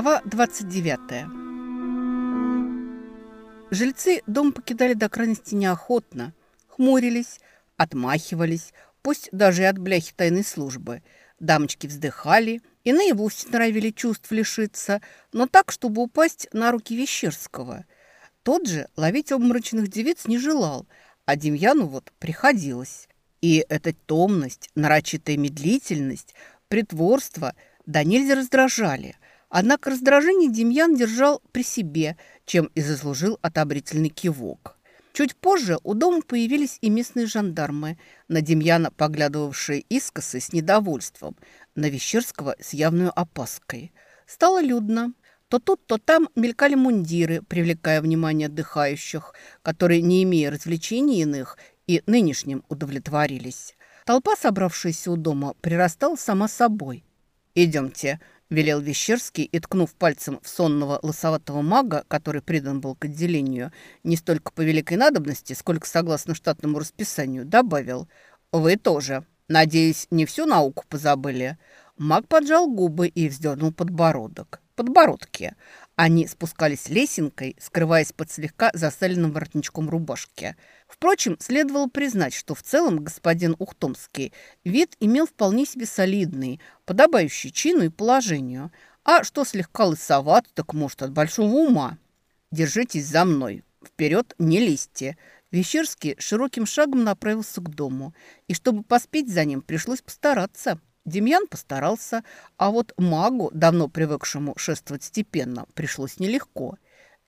Глава 29. Жильцы дом покидали до крайности неохотно, хмурились, отмахивались, пусть даже и от бляхи тайной службы. Дамочки вздыхали, иные вовсе норовили чувств лишиться, но так, чтобы упасть на руки Вещерского. Тот же ловить обморочных девиц не желал, а Демьяну вот приходилось. И эта томность, нарочитая медлительность, притворство да нельзя раздражали. Однако раздражение Демьян держал при себе, чем и заслужил отобрительный кивок. Чуть позже у дома появились и местные жандармы, на Демьяна поглядывавшие искосы с недовольством, на Вещерского с явной опаской. Стало людно. То тут, то там мелькали мундиры, привлекая внимание отдыхающих, которые, не имея развлечений иных, и нынешним удовлетворились. Толпа, собравшаяся у дома, прирастала сама собой. «Идемте», – велел Вещерский и, ткнув пальцем в сонного лосоватого мага, который придан был к отделению, не столько по великой надобности, сколько согласно штатному расписанию, добавил «Вы тоже. Надеюсь, не всю науку позабыли?» Маг поджал губы и вздернул подбородок. Подбородки. Они спускались лесенкой, скрываясь под слегка засаленным воротничком рубашки. Впрочем, следовало признать, что в целом господин Ухтомский вид имел вполне себе солидный, подобающий чину и положению. А что слегка лысоват, так может от большого ума. «Держитесь за мной. Вперед не лезьте». Вещерский широким шагом направился к дому. И чтобы поспеть за ним, пришлось постараться – Демьян постарался, а вот магу, давно привыкшему шествовать степенно, пришлось нелегко.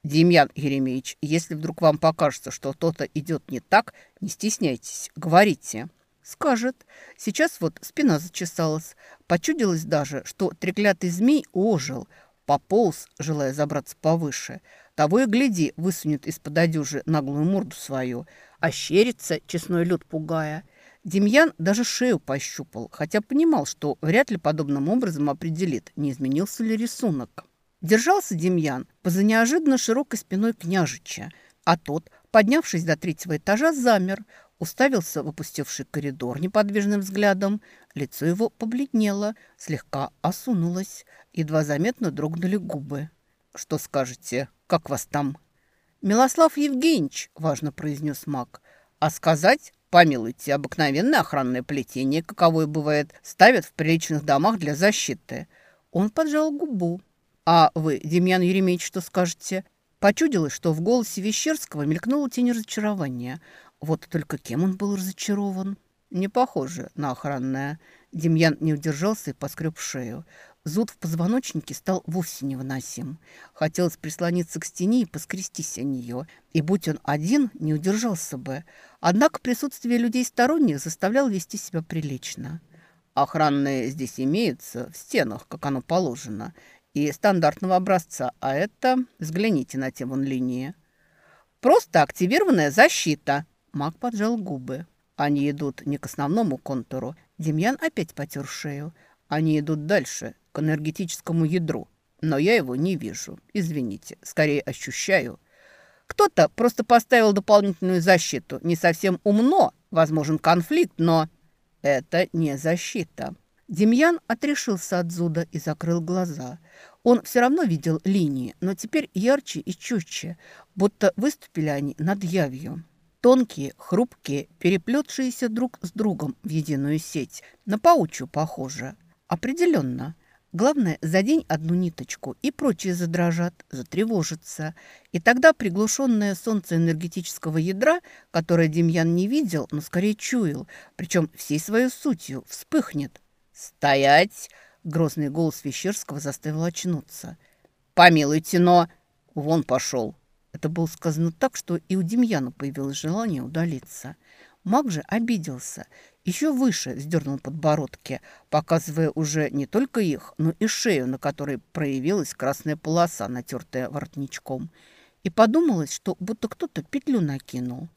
«Демьян Еремеевич, если вдруг вам покажется, что кто-то идет не так, не стесняйтесь, говорите». «Скажет. Сейчас вот спина зачесалась. Почудилось даже, что треклятый змей ожил, пополз, желая забраться повыше. Того и гляди, высунет из-под одежи наглую морду свою, ощерится, честной люд пугая». Демьян даже шею пощупал, хотя понимал, что вряд ли подобным образом определит, не изменился ли рисунок. Держался Демьян поза неожиданно широкой спиной княжича, а тот, поднявшись до третьего этажа, замер, уставился в опустевший коридор неподвижным взглядом. Лицо его побледнело, слегка осунулось, едва заметно дрогнули губы. «Что скажете? Как вас там?» «Милослав Евгеньевич», — важно произнес маг. «А сказать Помилуйте, обыкновенное охранное плетение, каковое бывает, ставят в приличных домах для защиты. Он поджал губу. А вы, Демьян Еремеевич, что скажете? Почудилось, что в голосе Вещерского мелькнула тень разочарования. Вот только кем он был разочарован? Не похоже на охранное. Демьян не удержался и поскреб шею. Зуд в позвоночнике стал вовсе невыносим. Хотелось прислониться к стене и поскрестись о нее. И будь он один, не удержался бы. Однако присутствие людей сторонних заставлял вести себя прилично. Охранные здесь имеются, в стенах, как оно положено, и стандартного образца, а это, взгляните на те вон линии. Просто активированная защита. Маг поджал губы. Они идут не к основному контуру. Демьян опять потер шею. Они идут дальше, к энергетическому ядру. Но я его не вижу. Извините, скорее ощущаю. Кто-то просто поставил дополнительную защиту. Не совсем умно, возможен конфликт, но это не защита. Демьян отрешился от зуда и закрыл глаза. Он все равно видел линии, но теперь ярче и чутче, будто выступили они над явью. Тонкие, хрупкие, переплетшиеся друг с другом в единую сеть. На паучью похоже. Определенно. Главное, задень одну ниточку, и прочие задрожат, затревожатся. И тогда приглушенное солнце энергетического ядра, которое Демьян не видел, но скорее чуял, причем всей своей сутью, вспыхнет. «Стоять!» — грозный голос Вещерского заставил очнуться. «Помилуйте, но...» «Вон пошел!» Это было сказано так, что и у Демьяна появилось желание удалиться. Маг же обиделся еще выше сдернул подбородки, показывая уже не только их, но и шею, на которой проявилась красная полоса, натертая воротничком. И подумалось, что будто кто-то петлю накинул.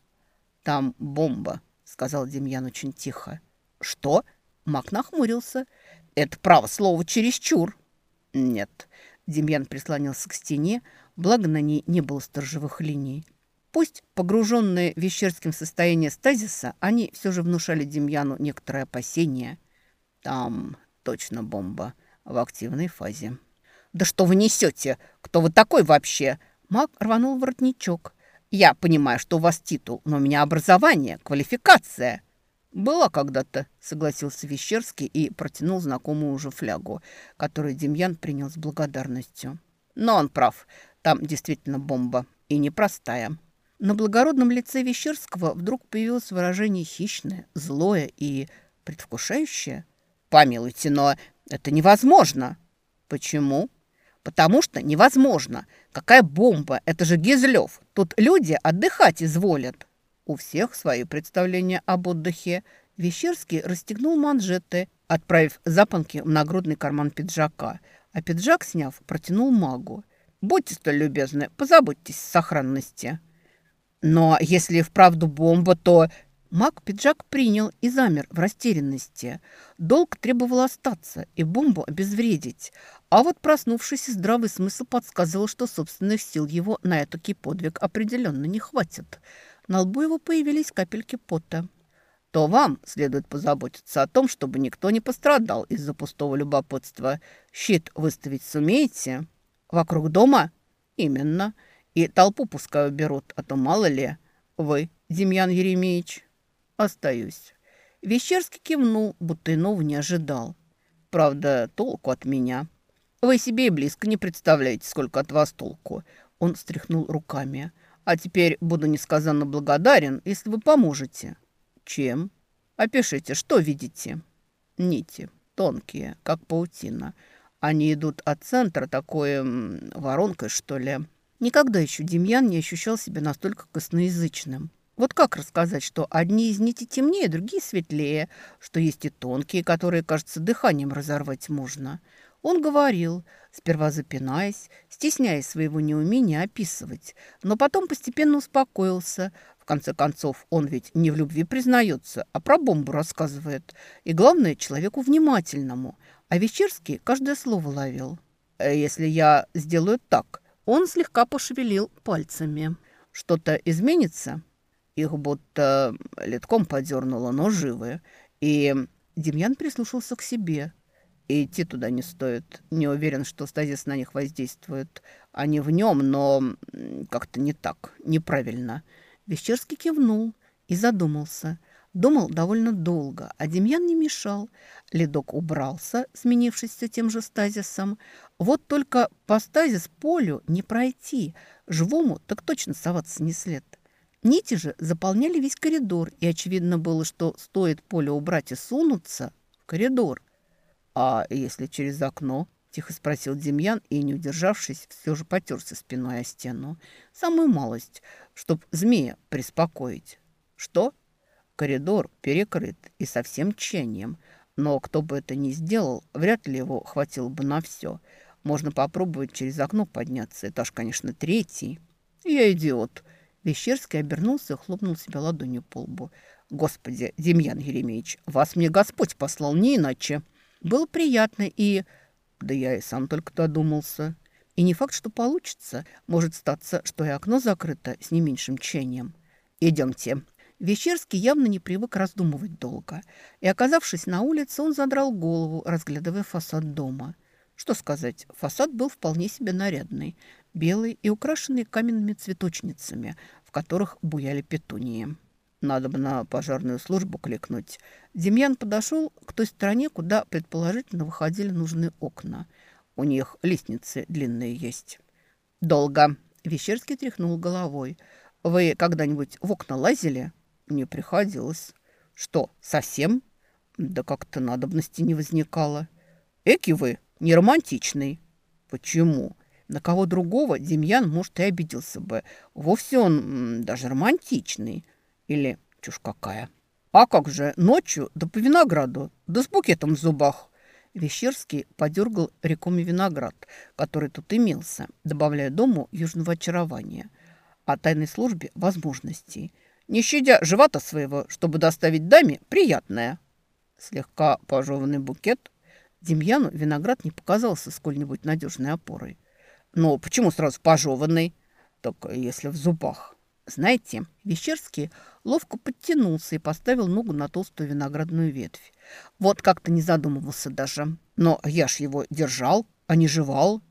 «Там бомба», — сказал Демьян очень тихо. «Что?» — Мак нахмурился. «Это право слово чересчур». «Нет». Демьян прислонился к стене, благо на ней не было сторожевых линий. Пусть погруженные в вещерским состояние стазиса, они все же внушали Демьяну некоторое опасение. Там точно бомба в активной фазе. «Да что вы несете? Кто вы такой вообще?» Маг рванул воротничок. «Я понимаю, что у вас титул, но у меня образование, квалификация». «Была когда-то», — согласился Вещерский и протянул знакомую уже флягу, которую Демьян принял с благодарностью. «Но он прав. Там действительно бомба. И непростая». На благородном лице Вещерского вдруг появилось выражение хищное, злое и предвкушающее. «Помилуйте, но это невозможно!» «Почему?» «Потому что невозможно. Какая бомба? Это же Гизлев. Тут люди отдыхать изволят». У всех свои представления об отдыхе. Вещерский расстегнул манжеты, отправив запонки в нагрудный карман пиджака, а пиджак, сняв, протянул магу. «Будьте столь любезны, позаботьтесь о сохранности». Но если вправду бомба, то... Маг пиджак принял и замер в растерянности. Долг требовал остаться и бомбу обезвредить. А вот проснувшийся здравый смысл подсказывал, что собственных сил его на этакий подвиг определенно не хватит. На лбу его появились капельки пота. То вам следует позаботиться о том, чтобы никто не пострадал из-за пустого любопытства. Щит выставить сумеете? Вокруг дома? Именно. И толпу пускай уберут, а то мало ли. Вы, Демьян Еремеевич? Остаюсь. Вещерский кивнул, будто иного не ожидал. Правда, толку от меня. Вы себе и близко не представляете, сколько от вас толку. Он стряхнул руками. А теперь буду несказанно благодарен, если вы поможете. Чем? Опишите, что видите? Нити, тонкие, как паутина. Они идут от центра такой воронкой, что ли. Никогда еще Демьян не ощущал себя настолько косноязычным. Вот как рассказать, что одни из нитей темнее, другие светлее, что есть и тонкие, которые, кажется, дыханием разорвать можно. Он говорил, сперва запинаясь, стесняясь своего неумения описывать, но потом постепенно успокоился. В конце концов, он ведь не в любви признается, а про бомбу рассказывает. И главное, человеку внимательному. А Вечерский каждое слово ловил. «Э, «Если я сделаю так», он слегка пошевелил пальцами. «Что-то изменится?» Их будто литком подернуло, но живы. И Демьян прислушался к себе. И идти туда не стоит. Не уверен, что стазис на них воздействует. Они в нем, но как-то не так, неправильно. Вещерский кивнул и задумался – Думал довольно долго, а Демьян не мешал. Ледок убрался, сменившись все тем же стазисом. Вот только по стазис полю не пройти. Живому так точно соваться не след. Нити же заполняли весь коридор, и очевидно было, что стоит поле убрать и сунуться в коридор. «А если через окно?» – тихо спросил Демьян и, не удержавшись, все же потерся спиной о стену. «Самую малость, чтоб змея приспокоить». «Что?» Коридор перекрыт и со всем тчанием, но кто бы это ни сделал, вряд ли его хватило бы на все. Можно попробовать через окно подняться, этаж, конечно, третий. Я идиот. Вещерский обернулся и хлопнул себя ладонью по лбу. «Господи, Демьян Еремеевич, вас мне Господь послал, не иначе!» Было приятно и... Да я и сам только додумался. И не факт, что получится. Может статься, что и окно закрыто с не меньшим тчанием. «Идемте», Вечерский явно не привык раздумывать долго, и, оказавшись на улице, он задрал голову, разглядывая фасад дома. Что сказать, фасад был вполне себе нарядный, белый и украшенный каменными цветочницами, в которых буяли петунии. Надо бы на пожарную службу кликнуть. Демьян подошел к той стороне, куда предположительно выходили нужные окна. У них лестницы длинные есть. «Долго!» – Вещерский тряхнул головой. «Вы когда-нибудь в окна лазили?» Не приходилось. Что, совсем? Да как-то надобности не возникало. Эки вы, не романтичный. Почему? На кого другого Демьян, может, и обиделся бы. Вовсе он даже романтичный. Или чушь какая. А как же, ночью, да по винограду, да с букетом в зубах. Вещерский подергал рекоми виноград, который тут имелся, добавляя дому южного очарования. О тайной службе возможностей – не щадя живота своего, чтобы доставить даме приятное. Слегка пожеванный букет. Демьяну виноград не показался сколь-нибудь надежной опорой. Но почему сразу пожеванный? Только если в зубах. Знаете, Вещерский ловко подтянулся и поставил ногу на толстую виноградную ветвь. Вот как-то не задумывался даже. Но я ж его держал, а не жевал.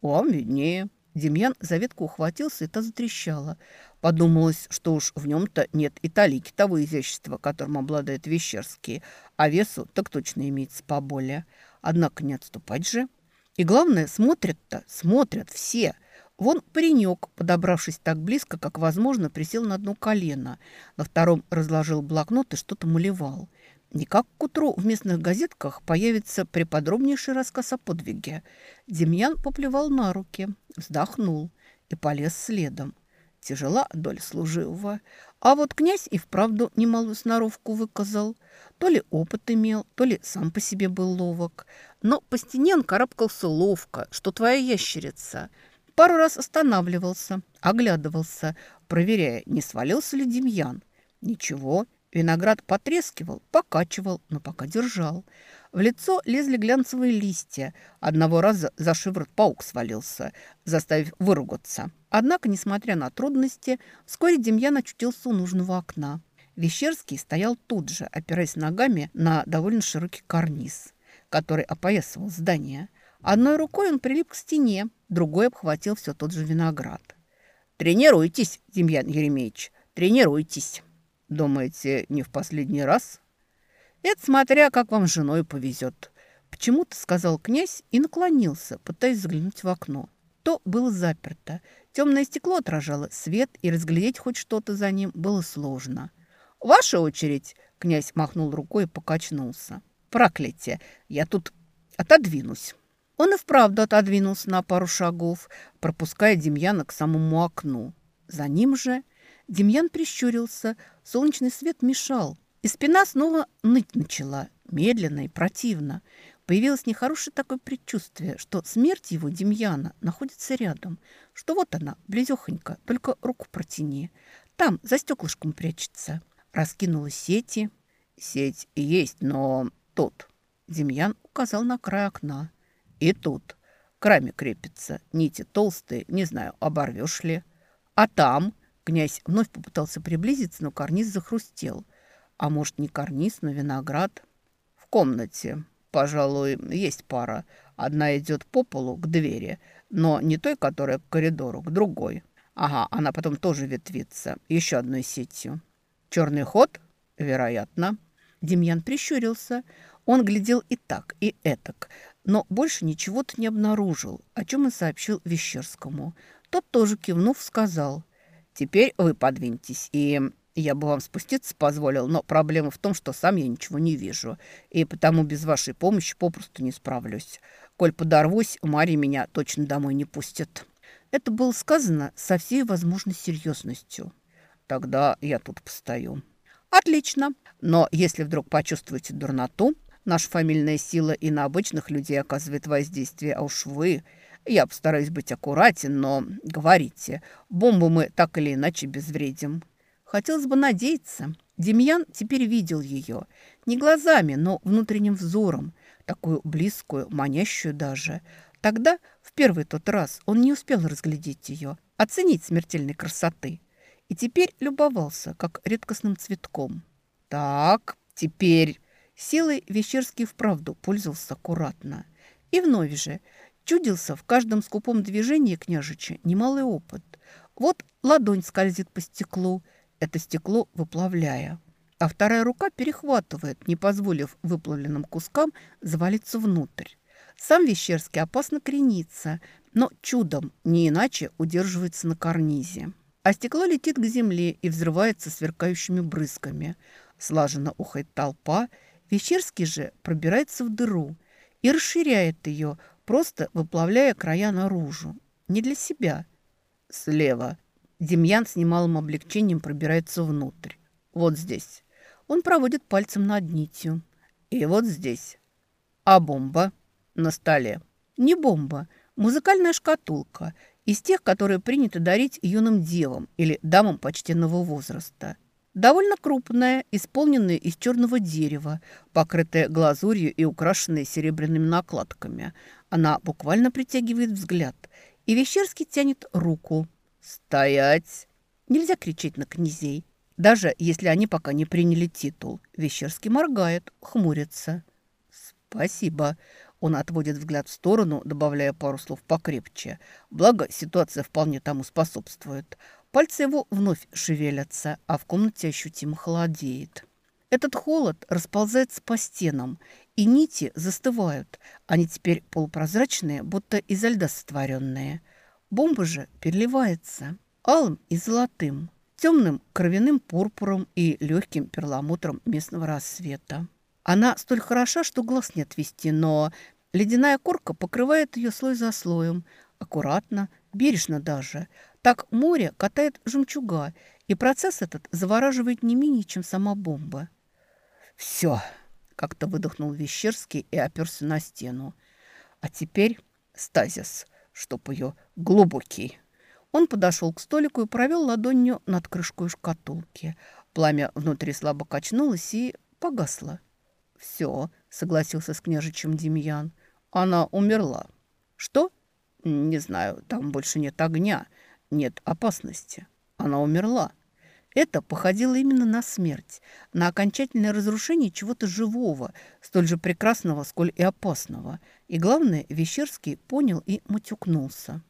Вам виднее. Демьян за ветку ухватился, и та затрещала. Подумалось, что уж в нем-то нет и талики того изящества, которым обладает Вещерский, а весу так точно имеется поболее. Однако не отступать же. И главное, смотрят-то, смотрят все. Вон паренек, подобравшись так близко, как возможно, присел на одно колено. На втором разложил блокнот и что-то малевал. Никак к утру в местных газетках появится преподробнейший рассказ о подвиге. Демьян поплевал на руки, вздохнул и полез следом. Тяжела доля служивого. А вот князь и вправду немалую сноровку выказал. То ли опыт имел, то ли сам по себе был ловок. Но по стене он карабкался ловко, что твоя ящерица. Пару раз останавливался, оглядывался, проверяя, не свалился ли Демьян. Ничего, Виноград потрескивал, покачивал, но пока держал. В лицо лезли глянцевые листья. Одного раза за шиворот паук свалился, заставив выругаться. Однако, несмотря на трудности, вскоре Демьян очутился у нужного окна. Вещерский стоял тут же, опираясь ногами на довольно широкий карниз, который опоясывал здание. Одной рукой он прилип к стене, другой обхватил все тот же виноград. «Тренируйтесь, Демьян Еремеевич, тренируйтесь!» Думаете, не в последний раз? Это смотря, как вам женой повезет. Почему-то сказал князь и наклонился, пытаясь заглянуть в окно. То было заперто. Темное стекло отражало свет, и разглядеть хоть что-то за ним было сложно. «Ваша очередь!» – князь махнул рукой и покачнулся. «Проклятие! Я тут отодвинусь!» Он и вправду отодвинулся на пару шагов, пропуская Демьяна к самому окну. За ним же Демьян прищурился, солнечный свет мешал, и спина снова ныть начала, медленно и противно. Появилось нехорошее такое предчувствие, что смерть его, Демьяна, находится рядом, что вот она, близехонько, только руку протяни. Там, за стеклышком прячется. Раскинула сети. Сеть есть, но тут. Демьян указал на край окна. И тут. К раме крепится. Нити толстые, не знаю, оборвешь ли. А там Князь вновь попытался приблизиться, но карниз захрустел. А может, не карниз, но виноград? В комнате, пожалуй, есть пара. Одна идет по полу к двери, но не той, которая к коридору, к другой. Ага, она потом тоже ветвится, еще одной сетью. Черный ход? Вероятно. Демьян прищурился. Он глядел и так, и этак, но больше ничего-то не обнаружил, о чем и сообщил Вещерскому. Тот тоже кивнув, сказал – Теперь вы подвиньтесь, и я бы вам спуститься позволил, но проблема в том, что сам я ничего не вижу, и потому без вашей помощи попросту не справлюсь. Коль подорвусь, Марья меня точно домой не пустит». Это было сказано со всей возможной серьезностью. «Тогда я тут постою». «Отлично. Но если вдруг почувствуете дурноту, наша фамильная сила и на обычных людей оказывает воздействие, а уж вы я постараюсь быть аккуратен, но говорите, бомбу мы так или иначе безвредим. Хотелось бы надеяться. Демьян теперь видел ее. Не глазами, но внутренним взором. Такую близкую, манящую даже. Тогда, в первый тот раз, он не успел разглядеть ее, оценить смертельной красоты. И теперь любовался, как редкостным цветком. Так, теперь... Силой Вещерский вправду пользовался аккуратно. И вновь же – Чудился в каждом скупом движении княжича немалый опыт. Вот ладонь скользит по стеклу, это стекло выплавляя. А вторая рука перехватывает, не позволив выплавленным кускам завалиться внутрь. Сам Вещерский опасно кренится, но чудом, не иначе, удерживается на карнизе. А стекло летит к земле и взрывается сверкающими брызгами. Слаженно ухает толпа, Вещерский же пробирается в дыру и расширяет ее, просто выплавляя края наружу. Не для себя. Слева. Демьян с немалым облегчением пробирается внутрь. Вот здесь. Он проводит пальцем над нитью. И вот здесь. А бомба? На столе. Не бомба. Музыкальная шкатулка. Из тех, которые принято дарить юным девам или дамам почтенного возраста. Довольно крупная, исполненная из черного дерева, покрытая глазурью и украшенная серебряными накладками. Она буквально притягивает взгляд, и Вещерский тянет руку. «Стоять!» Нельзя кричать на князей, даже если они пока не приняли титул. Вещерский моргает, хмурится. «Спасибо». Он отводит взгляд в сторону, добавляя пару слов покрепче. Благо, ситуация вполне тому способствует. Пальцы его вновь шевелятся, а в комнате ощутимо холодеет. Этот холод расползается по стенам, и нити застывают. Они теперь полупрозрачные, будто изо льда сотворенные. Бомба же переливается алым и золотым, темным кровяным пурпуром и легким перламутром местного рассвета. Она столь хороша, что глаз не отвести, но ледяная корка покрывает ее слой за слоем, аккуратно, бережно даже. Так море катает жемчуга, и процесс этот завораживает не менее, чем сама бомба. «Все!» – как-то выдохнул Вещерский и оперся на стену. «А теперь стазис, чтоб ее глубокий». Он подошел к столику и провел ладонью над крышкой шкатулки. Пламя внутри слабо качнулось и погасло. «Все», — согласился с княжичем Демьян. «Она умерла». «Что?» «Не знаю, там больше нет огня, нет опасности. Она умерла». Это походило именно на смерть, на окончательное разрушение чего-то живого, столь же прекрасного, сколь и опасного. И главное, Вещерский понял и матюкнулся.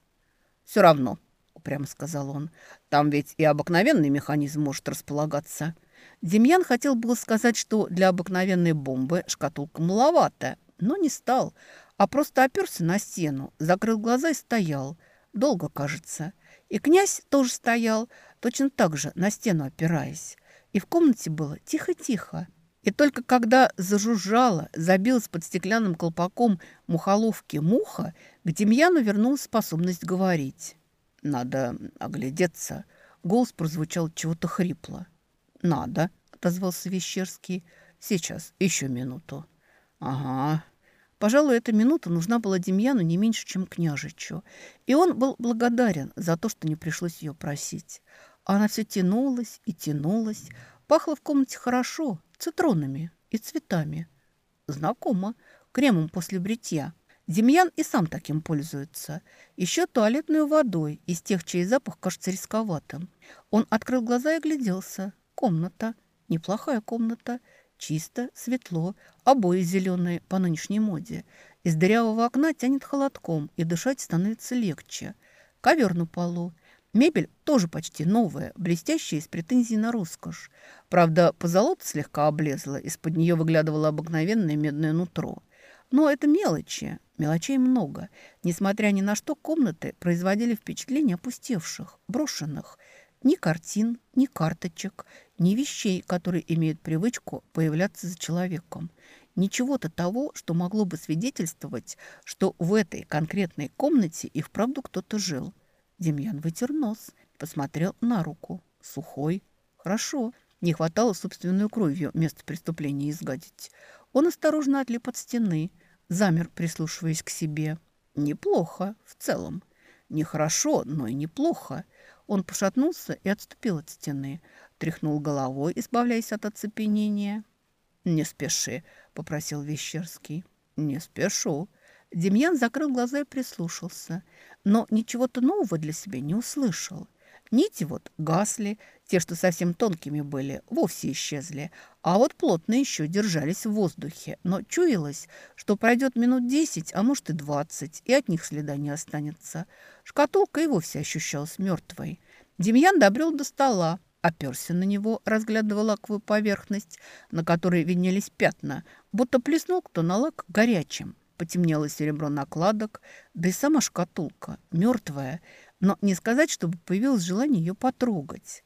«Все равно», — упрямо сказал он, — «там ведь и обыкновенный механизм может располагаться». Демьян хотел было сказать, что для обыкновенной бомбы шкатулка маловато, но не стал, а просто оперся на стену, закрыл глаза и стоял. Долго, кажется. И князь тоже стоял, точно так же на стену опираясь. И в комнате было тихо-тихо. И только когда зажужжала, забилась под стеклянным колпаком мухоловки муха, к Демьяну вернулась способность говорить. «Надо оглядеться». Голос прозвучал чего-то хрипло. «Надо», — отозвался Вещерский. «Сейчас, еще минуту». «Ага». Пожалуй, эта минута нужна была Демьяну не меньше, чем княжичу. И он был благодарен за то, что не пришлось ее просить. Она все тянулась и тянулась. Пахло в комнате хорошо, цитронами и цветами. Знакомо, кремом после бритья. Демьян и сам таким пользуется. Еще туалетной водой, из тех, чей запах кажется рисковатым. Он открыл глаза и огляделся. Комната. Неплохая комната. Чисто, светло, обои зеленые по нынешней моде. Из дырявого окна тянет холодком, и дышать становится легче. Ковер на полу. Мебель тоже почти новая, блестящая из претензий на роскошь. Правда, позолота слегка облезла, из-под нее выглядывало обыкновенное медное нутро. Но это мелочи, мелочей много. Несмотря ни на что, комнаты производили впечатление опустевших, брошенных – ни картин, ни карточек, ни вещей, которые имеют привычку появляться за человеком. Ничего-то того, что могло бы свидетельствовать, что в этой конкретной комнате и вправду кто-то жил. Демьян вытер нос, посмотрел на руку. Сухой. Хорошо. Не хватало собственную кровью место преступления изгадить. Он осторожно отлип от стены, замер, прислушиваясь к себе. Неплохо в целом. Нехорошо, но и неплохо. Он пошатнулся и отступил от стены, тряхнул головой, избавляясь от оцепенения. «Не спеши», — попросил Вещерский. «Не спешу». Демьян закрыл глаза и прислушался, но ничего-то нового для себя не услышал. Нити вот гасли, те, что совсем тонкими были, вовсе исчезли, а вот плотно еще держались в воздухе. Но чуялось, что пройдет минут десять, а может и двадцать, и от них следа не останется. Шкатулка и вовсе ощущалась мертвой. Демьян добрел до стола, оперся на него, разглядывая лаковую поверхность, на которой виднелись пятна, будто плеснул кто на лак горячим. Потемнело серебро накладок, да и сама шкатулка, мертвая, но не сказать, чтобы появилось желание ее потрогать.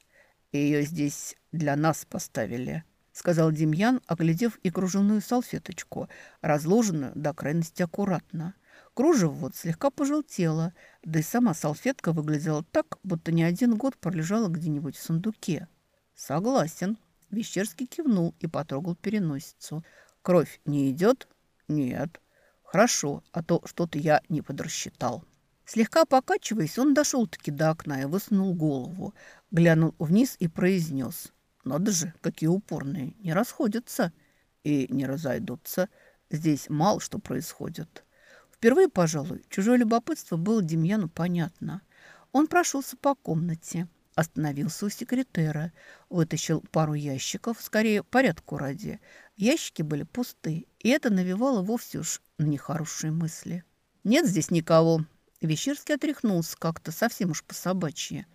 «Ее здесь для нас поставили», — сказал Демьян, оглядев и кружевную салфеточку, разложенную до крайности аккуратно. Кружево вот слегка пожелтело, да и сама салфетка выглядела так, будто не один год пролежала где-нибудь в сундуке. «Согласен». Вещерский кивнул и потрогал переносицу. «Кровь не идет?» «Нет». «Хорошо, а то что-то я не подрасчитал». Слегка покачиваясь, он дошел-таки до окна и высунул голову, глянул вниз и произнес. «Надо же, какие упорные, не расходятся и не разойдутся. Здесь мало что происходит». Впервые, пожалуй, чужое любопытство было Демьяну понятно. Он прошелся по комнате, остановился у секретера, вытащил пару ящиков, скорее порядку ради. Ящики были пусты, и это навевало вовсе уж нехорошие мысли. «Нет здесь никого». Вещерский отряхнулся как-то совсем уж по-собачьи.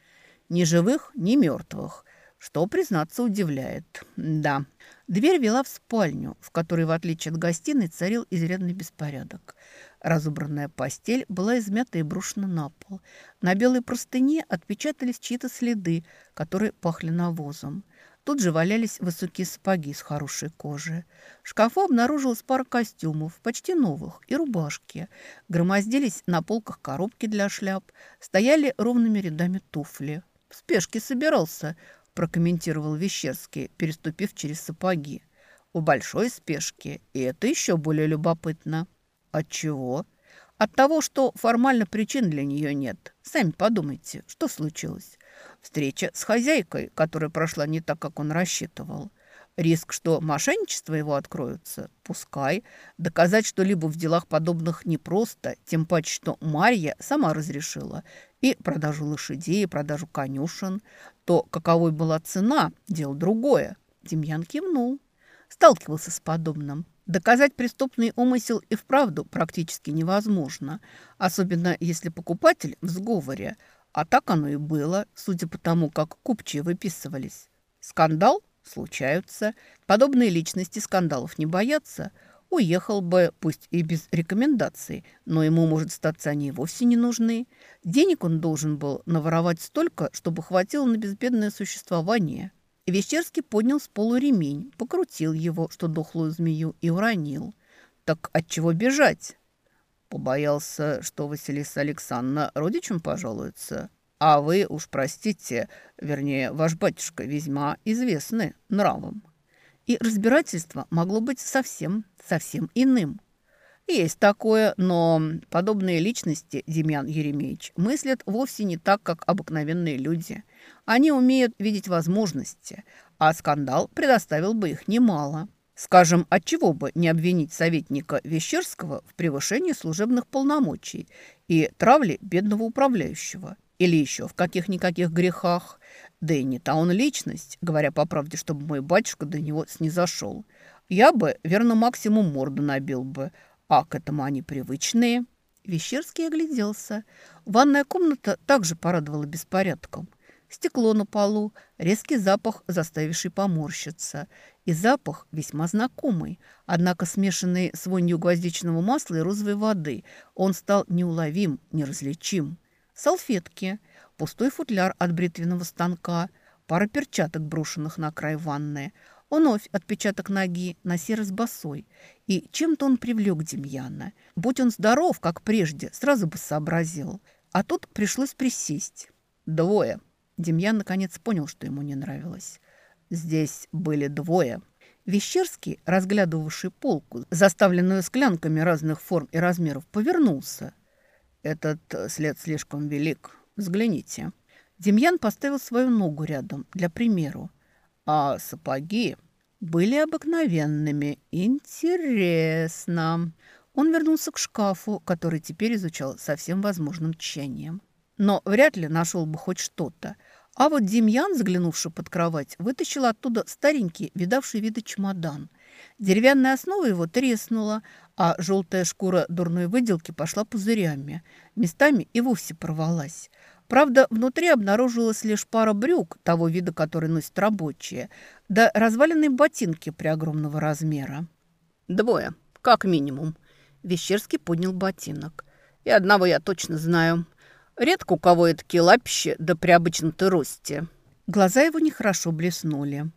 Ни живых, ни мертвых, что, признаться, удивляет. Да, дверь вела в спальню, в которой, в отличие от гостиной, царил изрядный беспорядок. Разубранная постель была измята и брошена на пол. На белой простыне отпечатались чьи-то следы, которые пахли навозом. Тут же валялись высокие сапоги с хорошей кожи. В шкафу обнаружилась пара костюмов, почти новых, и рубашки. Громоздились на полках коробки для шляп, стояли ровными рядами туфли. «В спешке собирался», – прокомментировал Вещерский, переступив через сапоги. «У большой спешки, и это еще более любопытно». От чего? От того, что формально причин для нее нет. Сами подумайте, что случилось. Встреча с хозяйкой, которая прошла не так, как он рассчитывал. Риск, что мошенничество его откроется, пускай. Доказать что-либо в делах подобных непросто, тем паче, что Марья сама разрешила и продажу лошадей, и продажу конюшен. То, каковой была цена, дело другое. Демьян кивнул. Сталкивался с подобным. Доказать преступный умысел и вправду практически невозможно, особенно если покупатель в сговоре, а так оно и было, судя по тому, как купчие выписывались. Скандал? Случаются. Подобные личности скандалов не боятся. Уехал бы, пусть и без рекомендаций, но ему, может, статься они и вовсе не нужны. Денег он должен был наворовать столько, чтобы хватило на безбедное существование – Вещерский поднял с полу ремень, покрутил его, что дохлую змею, и уронил. «Так от чего бежать?» Побоялся, что Василиса Александровна родичам пожалуется. А вы, уж простите, вернее, ваш батюшка весьма известны нравом. И разбирательство могло быть совсем, совсем иным. Есть такое, но подобные личности, Демьян Еремеевич, мыслят вовсе не так, как обыкновенные люди. Они умеют видеть возможности, а скандал предоставил бы их немало. Скажем, отчего бы не обвинить советника Вещерского в превышении служебных полномочий и травле бедного управляющего? Или еще в каких-никаких грехах? Да и не та он личность, говоря по правде, чтобы мой батюшка до него снизошел. Я бы, верно, максимум морду набил бы, а к этому они привычные. Вещерский огляделся. Ванная комната также порадовала беспорядком. Стекло на полу, резкий запах, заставивший поморщиться. И запах весьма знакомый, однако смешанный с вонью гвоздичного масла и розовой воды, он стал неуловим, неразличим. Салфетки, пустой футляр от бритвенного станка, пара перчаток, брошенных на край ванны – Вновь отпечаток ноги, на раз босой. И чем-то он привлек Демьяна. Будь он здоров, как прежде, сразу бы сообразил. А тут пришлось присесть. Двое. Демьян наконец понял, что ему не нравилось. Здесь были двое. Вещерский, разглядывавший полку, заставленную склянками разных форм и размеров, повернулся. «Этот след слишком велик. Взгляните». Демьян поставил свою ногу рядом, для примеру а сапоги были обыкновенными. Интересно. Он вернулся к шкафу, который теперь изучал со всем возможным тщанием. Но вряд ли нашел бы хоть что-то. А вот Демьян, заглянувший под кровать, вытащил оттуда старенький, видавший виды чемодан. Деревянная основа его треснула, а желтая шкура дурной выделки пошла пузырями. Местами и вовсе порвалась. Правда, внутри обнаружилась лишь пара брюк, того вида, который носят рабочие, да разваленные ботинки при огромного размера. «Двое, как минимум». Вещерский поднял ботинок. «И одного я точно знаю. Редко у кого это лапищи, да при обычном-то росте». Глаза его нехорошо блеснули.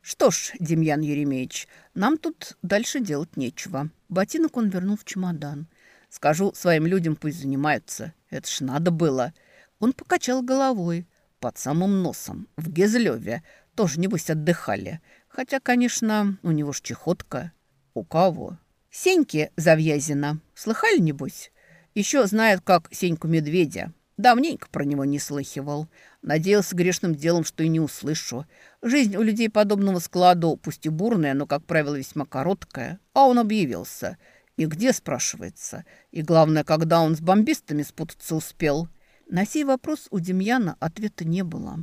«Что ж, Демьян Еремеевич, нам тут дальше делать нечего». Ботинок он вернул в чемодан. «Скажу своим людям, пусть занимаются. Это ж надо было». Он покачал головой под самым носом, в Гезлеве. Тоже, небось, отдыхали. Хотя, конечно, у него ж чехотка. У кого? Сеньки Завьязина. Слыхали, небось? Еще знает, как Сеньку Медведя. Давненько про него не слыхивал. Надеялся грешным делом, что и не услышу. Жизнь у людей подобного складу, пусть и бурная, но, как правило, весьма короткая. А он объявился. И где, спрашивается? И главное, когда он с бомбистами спутаться успел – на сей вопрос у Демьяна ответа не было.